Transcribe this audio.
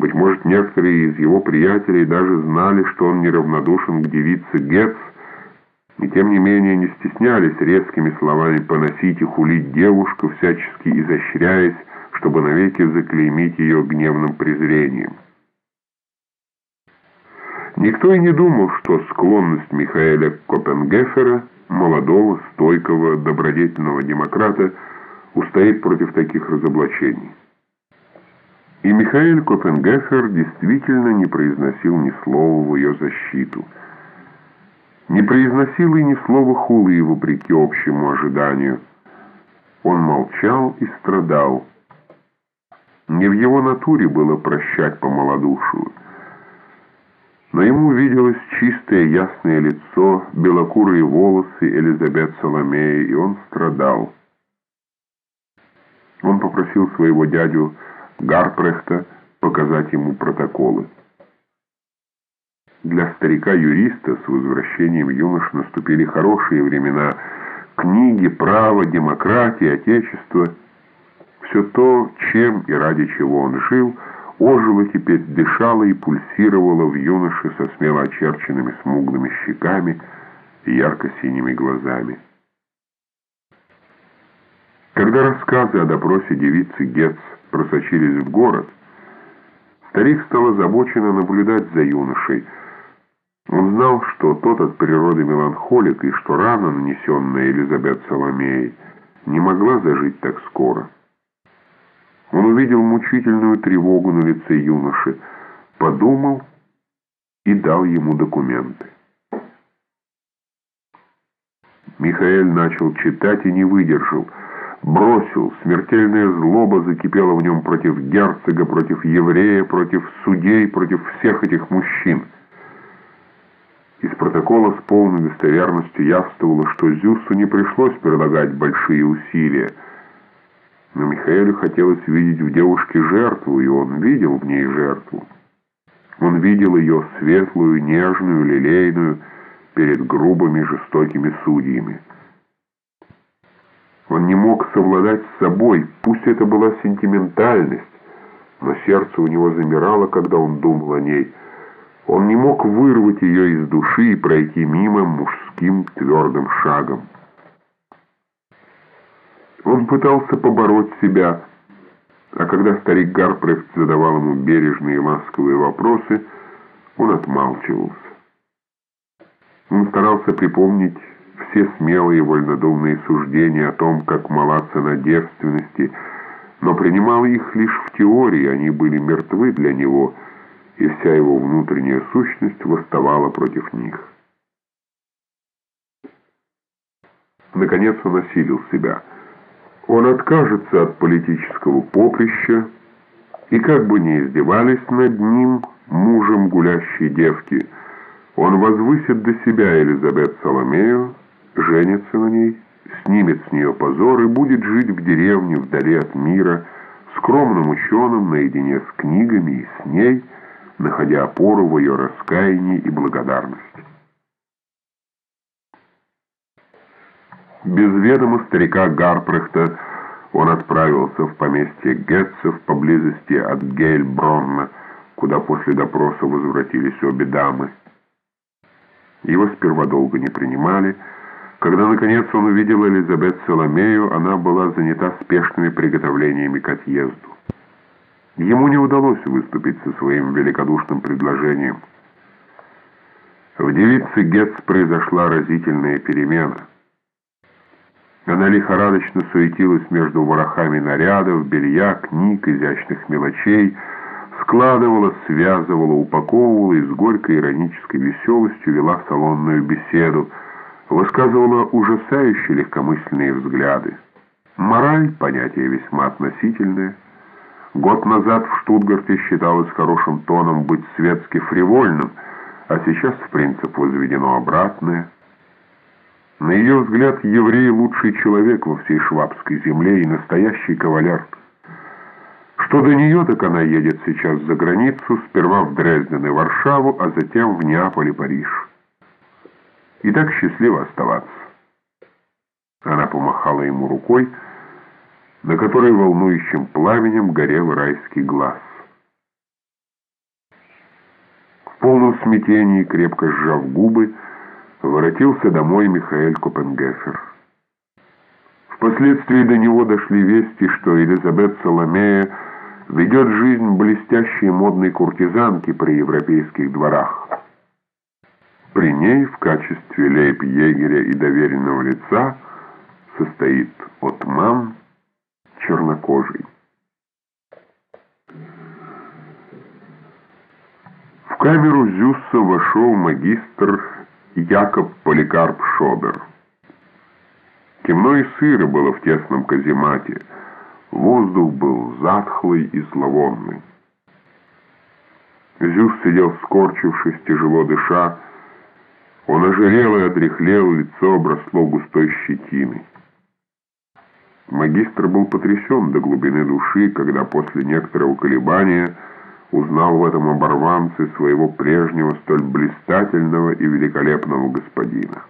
Быть может, некоторые из его приятелей даже знали, что он неравнодушен к девице Гетц, и тем не менее не стеснялись резкими словами поносить и хулить девушку, всячески изощряясь, чтобы навеки заклеймить ее гневным презрением. Никто и не думал, что склонность Михаэля Копенгефера, молодого, стойкого, добродетельного демократа, устоит против таких разоблачений. И Михаил Копенгефер действительно не произносил ни слова в ее защиту. Не произносил и ни слова хулы вопреки общему ожиданию. Он молчал и страдал. Не в его натуре было прощать по малодушию. Но ему виделось чистое ясное лицо, белокурые волосы Элизабет Соломеи, и он страдал. Он попросил своего дядю Гарпрехта показать ему протоколы. Для старика-юриста с возвращением юнош наступили хорошие времена. Книги, право, демократия, отечество — все то, чем и ради чего он жил, ожило теперь, дышало и пульсировало в юноше со смело очерченными смуглыми щеками и ярко-синими глазами. Когда рассказы о допросе девицы Гетц просочились в город, старик стал озабоченно наблюдать за юношей. Он знал, что тот от природы меланхолик, и что рана, нанесенная Елизабет Соломеей, не могла зажить так скоро. Он увидел мучительную тревогу на лице юноши, подумал и дал ему документы. Михаил начал читать и не выдержал – бросил. Смертельная злоба закипела в нем против герцога, против еврея, против судей, против всех этих мужчин. Из протокола с полной достоверностью явствовало, что Зюсу не пришлось прилагать большие усилия. Но Михаилу хотелось видеть в девушке жертву, и он видел в ней жертву. Он видел ее светлую, нежную, лилейную, перед грубыми, жестокими судьями. Он не мог совладать с собой, пусть это была сентиментальность, но сердце у него замирало, когда он думал о ней. Он не мог вырвать ее из души и пройти мимо мужским твердым шагом. Он пытался побороть себя, а когда старик Гарпрехт задавал ему бережные и ласковые вопросы, он отмалчивался. Он старался припомнить все смелые вольнодумные суждения о том, как мала цена девственности, но принимал их лишь в теории, они были мертвы для него, и вся его внутренняя сущность восставала против них. Наконец он осилил себя. Он откажется от политического поприща, и как бы ни издевались над ним, мужем гулящей девки, он возвысит до себя Елизабет Соломею, женится на ней, снимет с нее позор и будет жить в деревне вдали от мира, скромным ученым наедине с книгами и с ней, находя опору в ее раскаянии и благодарности. Без ведома старика Гарпрехта он отправился в поместье Гетцев поблизости от Гейльбронна, куда после допроса возвратились обе дамы. Его сперва долго не принимали, когда, наконец, он увидел Элизабет Соломею, она была занята спешными приготовлениями к отъезду. Ему не удалось выступить со своим великодушным предложением. В девице Гетц произошла разительная перемена. Она лихорадочно суетилась между ворохами нарядов, белья, книг, изящных мелочей, складывала, связывала, упаковывала и с горькой иронической веселостью вела салонную беседу, высказывала ужасающие легкомысленные взгляды. Мораль – понятие весьма относительное. Год назад в Штутгарте считалось хорошим тоном быть светски фривольным, а сейчас в принцип возведено обратное. На ее взгляд, еврей – лучший человек во всей швабской земле и настоящий кавалер. Что до нее, так она едет сейчас за границу, сперва в Дрезден и Варшаву, а затем в Неаполь и Париж и так счастливо оставаться. Она помахала ему рукой, на которой волнующим пламенем горел райский глаз. полном смятении, крепко сжав губы, воротился домой Михаэль Копенгефер. Впоследствии до него дошли вести, что Елизабет Соломея ведет жизнь блестящей модной куртизанки при европейских дворах. При ней в качестве лейб-егеря и доверенного лица состоит отман чернокожий. В камеру Зюсса вошел магистр Якоб Поликарп Шобер. Темно и сыро было в тесном каземате. Воздух был затхлый и зловонный. Зюс сидел скорчившись, тяжело дыша. Он ожирел и отряхлел, лицо обросло густой щетиной. Магистр был потрясен до глубины души, когда после некоторого колебания узнал в этом оборванце своего прежнего столь блистательного и великолепного господина.